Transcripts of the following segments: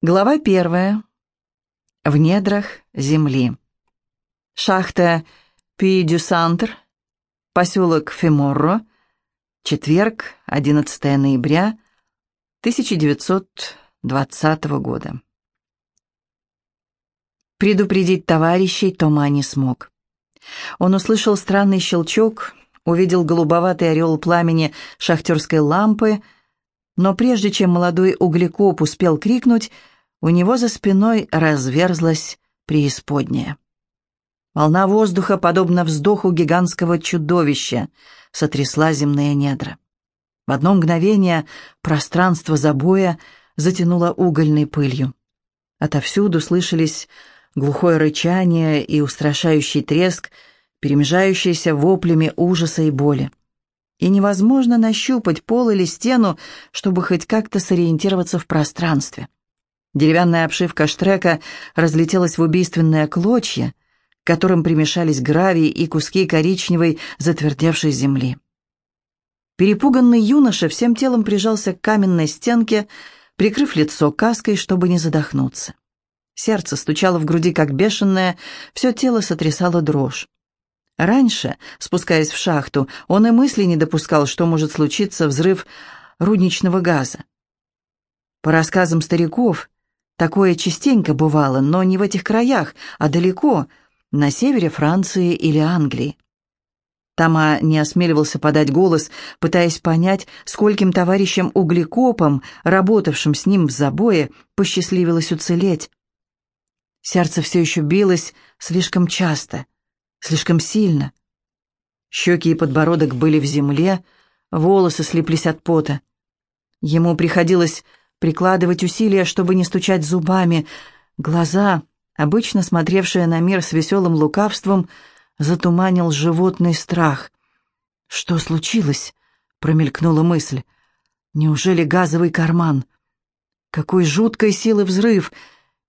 Глава первая. В недрах земли. Шахта Пи-дю-Сантр, поселок Феморро, четверг, 11 ноября 1920 года. Предупредить товарищей Тома не смог. Он услышал странный щелчок, увидел голубоватый орел пламени шахтерской лампы — но прежде чем молодой углекоп успел крикнуть, у него за спиной разверзлась преисподняя. Волна воздуха, подобно вздоху гигантского чудовища, сотрясла земные недра. В одно мгновение пространство забоя затянуло угольной пылью. Отовсюду слышались глухое рычание и устрашающий треск, перемежающийся воплями ужаса и боли и невозможно нащупать пол или стену, чтобы хоть как-то сориентироваться в пространстве. Деревянная обшивка штрека разлетелась в убийственные клочья, к которым примешались гравий и куски коричневой затвердевшей земли. Перепуганный юноша всем телом прижался к каменной стенке, прикрыв лицо каской, чтобы не задохнуться. Сердце стучало в груди, как бешеное, все тело сотрясало дрожь. Раньше, спускаясь в шахту, он и мысли не допускал, что может случиться взрыв рудничного газа. По рассказам стариков, такое частенько бывало, но не в этих краях, а далеко, на севере Франции или Англии. Тома не осмеливался подать голос, пытаясь понять, скольким товарищам-углекопам, работавшим с ним в забое, посчастливилось уцелеть. Сердце все еще билось слишком часто — слишком сильно. Щеки и подбородок были в земле, волосы слиплись от пота. Ему приходилось прикладывать усилия, чтобы не стучать зубами. Глаза, обычно смотревшие на мир с веселым лукавством, затуманил животный страх. «Что случилось?» — промелькнула мысль. «Неужели газовый карман?» «Какой жуткой силы взрыв!»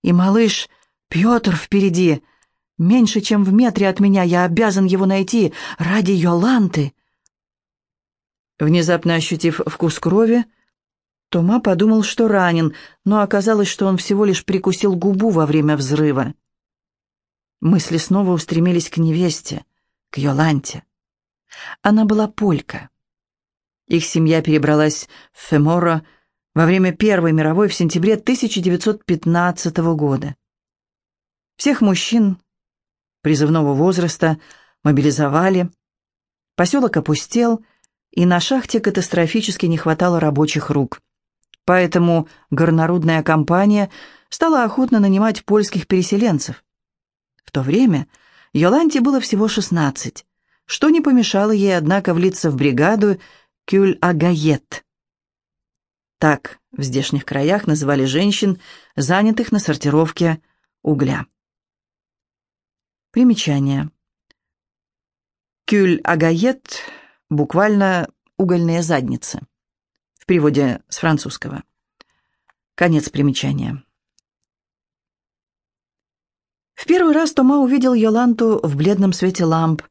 И малыш Петр впереди — Меньше, чем в метре от меня я обязан его найти ради Йоланты. Внезапно ощутив вкус крови, Тома подумал, что ранен, но оказалось, что он всего лишь прикусил губу во время взрыва. Мысли снова устремились к невесте, к Йоланте. Она была полька. Их семья перебралась в Феморо во время Первой мировой в сентябре 1915 года. Всех мужчин, призывного возраста мобилизовали. Поселок опустел, и на шахте катастрофически не хватало рабочих рук. Поэтому горнорудная компания стала охотно нанимать польских переселенцев. В то время Йоланте было всего 16, что не помешало ей, однако, влиться в бригаду Кюль-Агает. Так в здешних краях называли женщин, занятых на сортировке угля. Примечание. Кюль-агает буквально «угольные задницы». В переводе с французского. Конец примечания. В первый раз Тома увидел Йоланту в бледном свете ламп,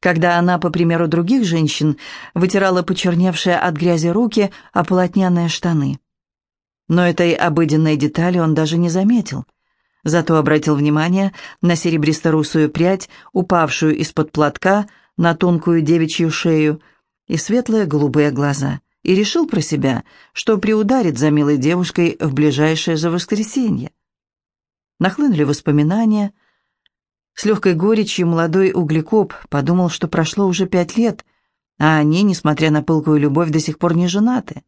когда она, по примеру других женщин, вытирала почерневшие от грязи руки о полотняные штаны. Но этой обыденной детали он даже не заметил зато обратил внимание на серебристо-русую прядь, упавшую из-под платка на тонкую девичью шею, и светлые голубые глаза, и решил про себя, что приударит за милой девушкой в ближайшее же воскресенье. Нахлынули воспоминания. С легкой горечью молодой углекоп подумал, что прошло уже пять лет, а они, несмотря на пылкую любовь, до сих пор не женаты.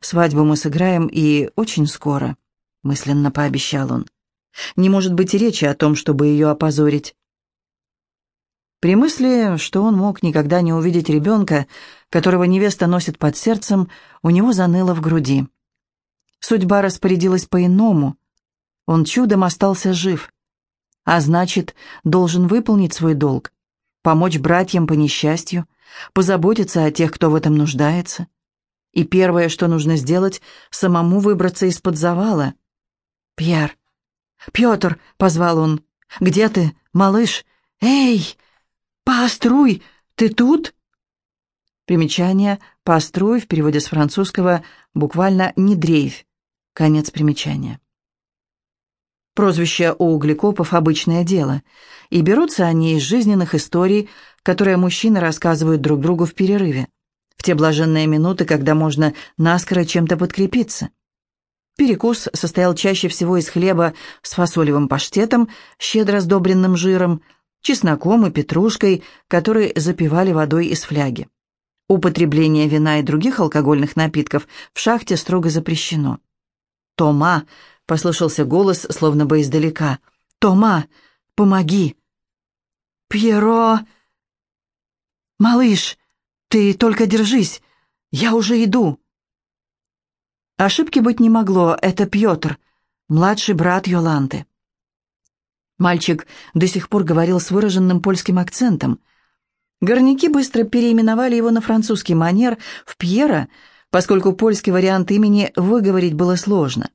«Свадьбу мы сыграем и очень скоро», — мысленно пообещал он. Не может быть и речи о том, чтобы ее опозорить. При мысли, что он мог никогда не увидеть ребенка, которого невеста носит под сердцем, у него заныло в груди. Судьба распорядилась по-иному. Он чудом остался жив. А значит, должен выполнить свой долг, помочь братьям по несчастью, позаботиться о тех, кто в этом нуждается. И первое, что нужно сделать, самому выбраться из-под завала. «Пьер, «Петр!» — позвал он. «Где ты, малыш? Эй! Пооструй! Ты тут?» Примечание «пооструй» в переводе с французского буквально «не дрейфь». Конец примечания. Прозвище у углекопов – обычное дело, и берутся они из жизненных историй, которые мужчины рассказывают друг другу в перерыве, в те блаженные минуты, когда можно наскоро чем-то подкрепиться. Перекус состоял чаще всего из хлеба с фасолевым паштетом, щедро сдобренным жиром, чесноком и петрушкой, которые запивали водой из фляги. Употребление вина и других алкогольных напитков в шахте строго запрещено. «Тома!» — послышался голос, словно бы издалека. «Тома, помоги!» «Пьеро!» «Малыш, ты только держись! Я уже иду!» Ошибки быть не могло, это Пьотр, младший брат Йоланты. Мальчик до сих пор говорил с выраженным польским акцентом. Горняки быстро переименовали его на французский манер в Пьера, поскольку польский вариант имени выговорить было сложно.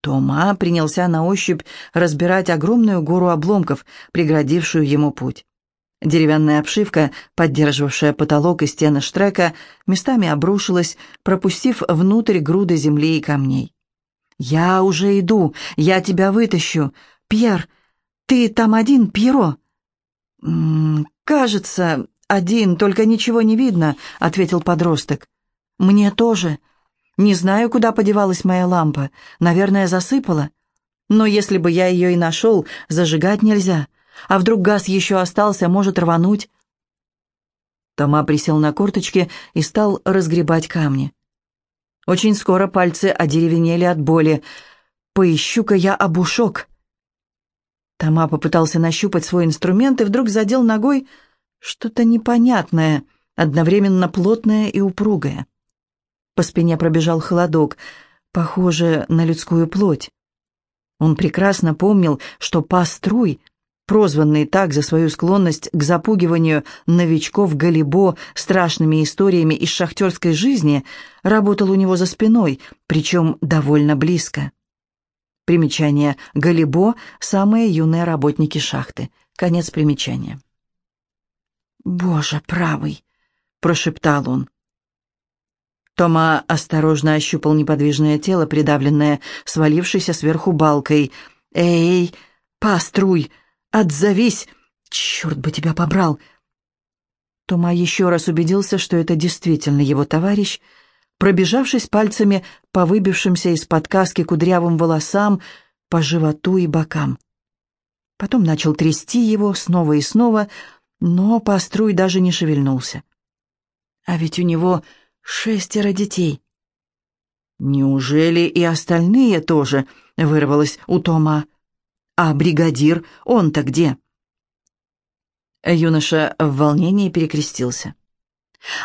Тома принялся на ощупь разбирать огромную гору обломков, преградившую ему путь. Деревянная обшивка, поддерживавшая потолок и стены штрека, местами обрушилась, пропустив внутрь груды земли и камней. «Я уже иду, я тебя вытащу. Пьер, ты там один, Пьеро?» «М -м, «Кажется, один, только ничего не видно», — ответил подросток. «Мне тоже. Не знаю, куда подевалась моя лампа. Наверное, засыпала. Но если бы я ее и нашел, зажигать нельзя. А вдруг газ еще остался, может рвануть?» Тома присел на корточки и стал разгребать камни. Очень скоро пальцы одеревенели от боли. «Поищу-ка я обушок». Тома попытался нащупать свой инструмент и вдруг задел ногой что-то непонятное, одновременно плотное и упругое. По спине пробежал холодок, похоже на людскую плоть. Он прекрасно помнил, что паструй прозванный так за свою склонность к запугиванию новичков Галибо страшными историями из шахтерской жизни, работал у него за спиной, причем довольно близко. Примечание. Галибо – самые юные работники шахты. Конец примечания. «Боже правый!» – прошептал он. Тома осторожно ощупал неподвижное тело, придавленное, свалившейся сверху балкой. «Эй, паструй!» Отзовись! Черт бы тебя побрал!» Тома еще раз убедился, что это действительно его товарищ, пробежавшись пальцами по выбившимся из-под каски кудрявым волосам, по животу и бокам. Потом начал трясти его снова и снова, но Паструй даже не шевельнулся. А ведь у него шестеро детей. «Неужели и остальные тоже?» — вырвалось у Тома. «А бригадир, он-то где?» Юноша в волнении перекрестился.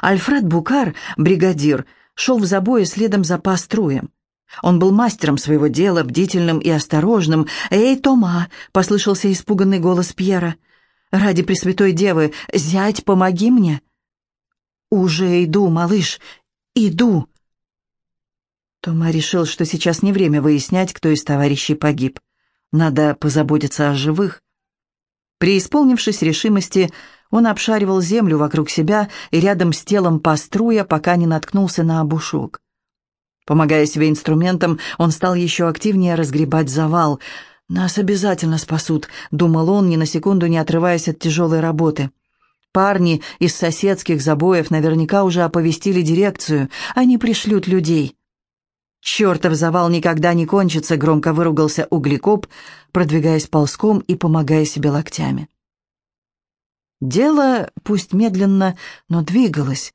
Альфред Букар, бригадир, шел в забое следом за паструем. Он был мастером своего дела, бдительным и осторожным. «Эй, Тома!» — послышался испуганный голос Пьера. «Ради Пресвятой Девы, зять, помоги мне!» «Уже иду, малыш, иду!» Тома решил, что сейчас не время выяснять, кто из товарищей погиб. Надо позаботиться о живых. Преисполнившись решимости, он обшаривал землю вокруг себя и рядом с телом паструя, пока не наткнулся на обушок. Помогая себе инструментом, он стал еще активнее разгребать завал. «Нас обязательно спасут», — думал он, ни на секунду не отрываясь от тяжелой работы. «Парни из соседских забоев наверняка уже оповестили дирекцию. Они пришлют людей». «Чертов завал никогда не кончится», — громко выругался углекоп, продвигаясь ползком и помогая себе локтями. Дело, пусть медленно, но двигалось,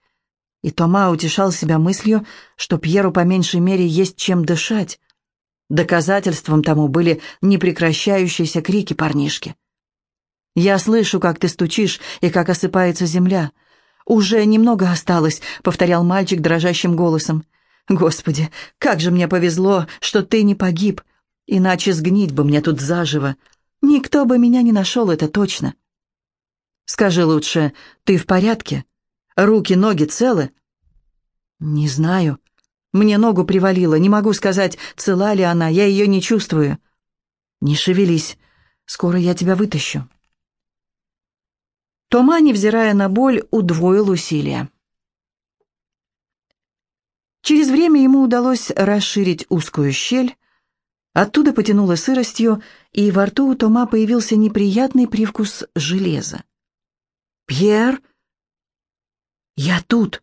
и Тома утешал себя мыслью, что Пьеру по меньшей мере есть чем дышать. Доказательством тому были непрекращающиеся крики парнишки. «Я слышу, как ты стучишь и как осыпается земля. Уже немного осталось», — повторял мальчик дрожащим голосом. Господи, как же мне повезло, что ты не погиб, иначе сгнить бы мне тут заживо. Никто бы меня не нашел, это точно. Скажи лучше, ты в порядке? Руки, ноги целы? Не знаю. Мне ногу привалило, не могу сказать, цела ли она, я ее не чувствую. Не шевелись, скоро я тебя вытащу. Тома, невзирая на боль, удвоил усилия. Через время ему удалось расширить узкую щель, Оттуда потянуло сыростью, и во рту у Тома появился неприятный привкус железа. «Пьер?» «Я тут!»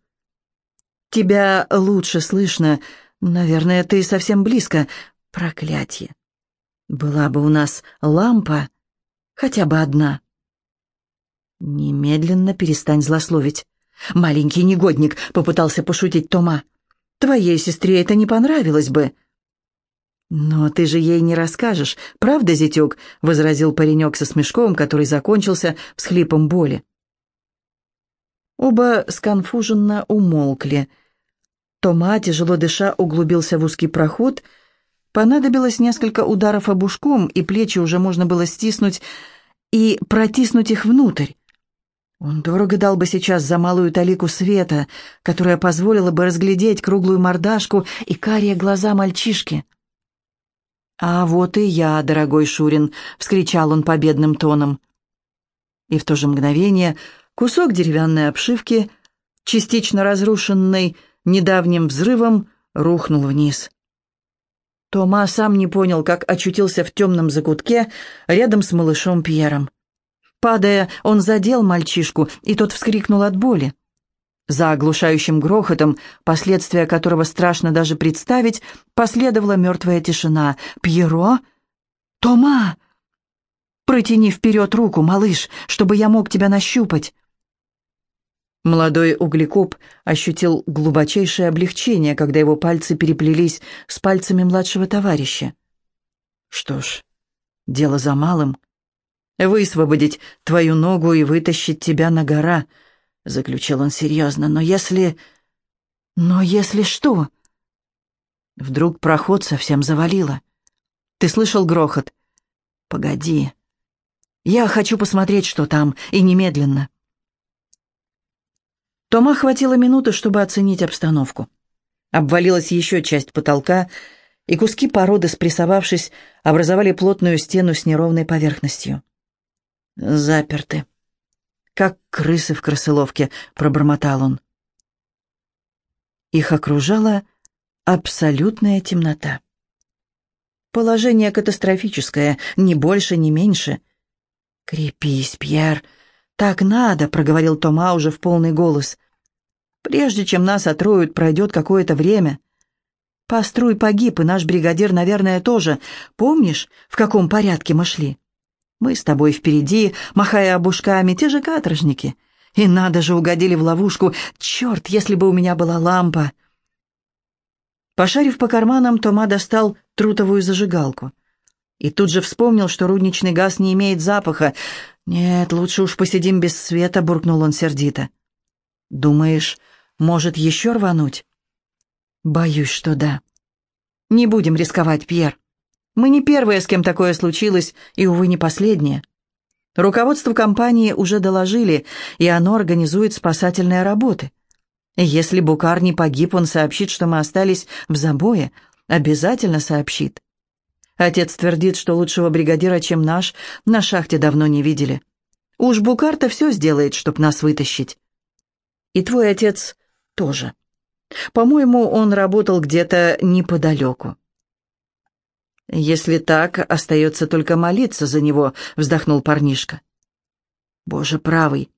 «Тебя лучше слышно. Наверное, ты совсем близко. Проклятие! Была бы у нас лампа, хотя бы одна». «Немедленно перестань злословить. Маленький негодник», — попытался пошутить Тома. «Твоей сестре это не понравилось бы». «Но ты же ей не расскажешь, правда, зятек?» — возразил паренек со смешком, который закончился всхлипом боли. Оба сконфуженно умолкли. Тома, тяжело дыша, углубился в узкий проход. Понадобилось несколько ударов обушком, и плечи уже можно было стиснуть и протиснуть их внутрь. Он дорого дал бы сейчас за малую талику света, которая позволила бы разглядеть круглую мордашку и карие глаза мальчишки. «А вот и я, дорогой Шурин!» — вскричал он победным тоном. И в то же мгновение кусок деревянной обшивки, частично разрушенный недавним взрывом, рухнул вниз. Тома сам не понял, как очутился в темном закутке рядом с малышом Пьером. Падая, он задел мальчишку, и тот вскрикнул от боли. За оглушающим грохотом, последствия которого страшно даже представить, последовала мертвая тишина. «Пьеро? Тома! Протяни вперед руку, малыш, чтобы я мог тебя нащупать!» Молодой углекоп ощутил глубочайшее облегчение, когда его пальцы переплелись с пальцами младшего товарища. «Что ж, дело за малым. Высвободить твою ногу и вытащить тебя на гора», — заключил он серьезно. «Но если... Но если что...» Вдруг проход совсем завалило. «Ты слышал грохот?» «Погоди. Я хочу посмотреть, что там, и немедленно». Тома хватило минуты, чтобы оценить обстановку. Обвалилась еще часть потолка, и куски породы, спрессовавшись, образовали плотную стену с неровной поверхностью. «Заперты», как крысы в крысыловке», — пробормотал он. Их окружала абсолютная темнота. Положение катастрофическое, ни больше, ни меньше. «Крепись, Пьер, так надо», — проговорил Тома уже в полный голос. «Прежде чем нас отроют, пройдет какое-то время». Поструй погиб, и наш бригадир, наверное, тоже. Помнишь, в каком порядке мы шли?» Мы с тобой впереди, махая обушками, те же каторжники. И надо же, угодили в ловушку. Черт, если бы у меня была лампа!» Пошарив по карманам, Тома достал трутовую зажигалку. И тут же вспомнил, что рудничный газ не имеет запаха. «Нет, лучше уж посидим без света», — буркнул он сердито. «Думаешь, может еще рвануть?» «Боюсь, что да. Не будем рисковать, Пьер. Мы не первые, с кем такое случилось, и, увы, не последние. Руководству компании уже доложили, и оно организует спасательные работы. Если Букар не погиб, он сообщит, что мы остались в забое. Обязательно сообщит. Отец твердит, что лучшего бригадира, чем наш, на шахте давно не видели. Уж Букар-то все сделает, чтоб нас вытащить. И твой отец тоже. По-моему, он работал где-то неподалеку. «Если так, остается только молиться за него», — вздохнул парнишка. «Боже правый,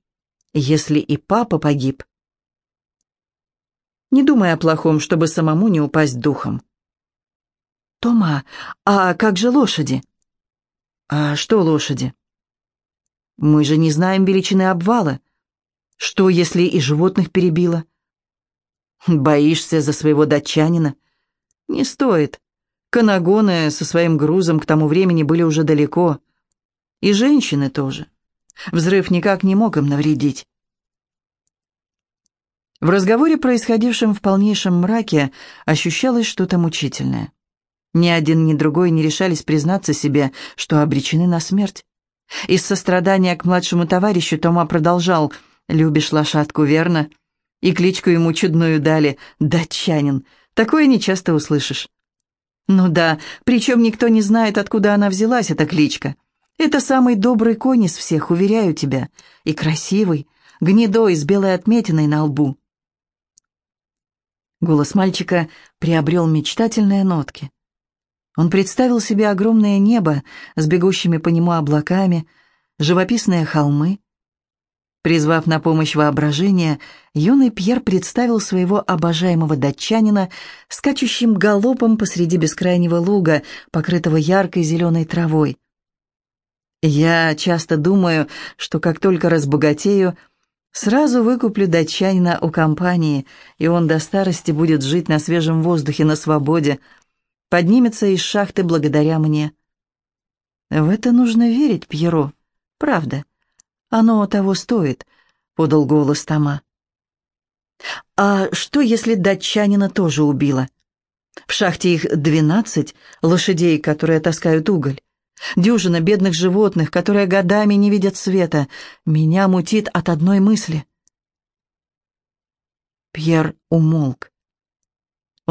если и папа погиб...» Не думай о плохом, чтобы самому не упасть духом. «Тома, а как же лошади?» «А что лошади?» «Мы же не знаем величины обвала. Что, если и животных перебило?» «Боишься за своего датчанина?» «Не стоит. Канагоны со своим грузом к тому времени были уже далеко. И женщины тоже. Взрыв никак не мог им навредить. В разговоре, происходившем в полнейшем мраке, ощущалось что-то мучительное. Ни один, ни другой не решались признаться себе, что обречены на смерть. Из сострадания к младшему товарищу Тома продолжал «Любишь лошадку, верно?» И кличку ему чудную дали «Датчанин». Такое нечасто услышишь. Ну да, причем никто не знает, откуда она взялась, эта кличка. Это самый добрый конь из всех, уверяю тебя. И красивый, гнедой, с белой отметиной на лбу. Голос мальчика приобрел мечтательные нотки. Он представил себе огромное небо с бегущими по нему облаками, живописные холмы. Призвав на помощь воображение, юный Пьер представил своего обожаемого датчанина скачущим галопом посреди бескрайнего луга, покрытого яркой зеленой травой. «Я часто думаю, что как только разбогатею, сразу выкуплю датчанина у компании, и он до старости будет жить на свежем воздухе на свободе, поднимется из шахты благодаря мне». «В это нужно верить, Пьеро, правда». «Оно того стоит», — подал голос Тома. «А что, если датчанина тоже убила? В шахте их двенадцать лошадей, которые таскают уголь. Дюжина бедных животных, которые годами не видят света. Меня мутит от одной мысли». Пьер умолк.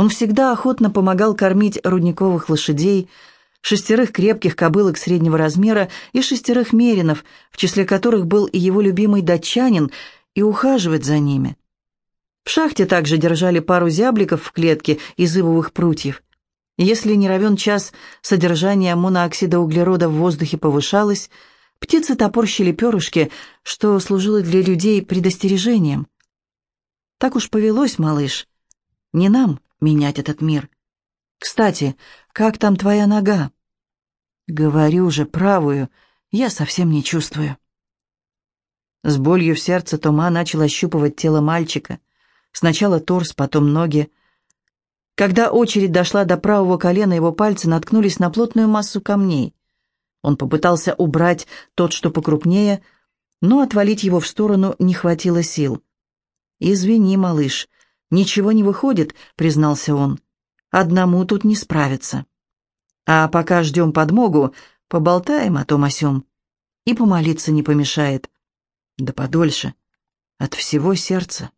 Он всегда охотно помогал кормить рудниковых лошадей, шестерых крепких кобылок среднего размера и шестерых меринов, в числе которых был и его любимый датчанин, и ухаживать за ними. В шахте также держали пару зябликов в клетке из ивовых прутьев. Если не равен час содержание монооксида углерода в воздухе повышалось, птицы топорщили перышки, что служило для людей предостережением. Так уж повелось, малыш. Не нам менять этот мир. Кстати, как там твоя нога?» «Говорю же, правую, я совсем не чувствую». С болью в сердце Тома начал ощупывать тело мальчика. Сначала торс, потом ноги. Когда очередь дошла до правого колена, его пальцы наткнулись на плотную массу камней. Он попытался убрать тот, что покрупнее, но отвалить его в сторону не хватило сил. «Извини, малыш, ничего не выходит», — признался он. Одному тут не справиться. А пока ждем подмогу, поболтаем о том о сём. И помолиться не помешает. Да подольше. От всего сердца.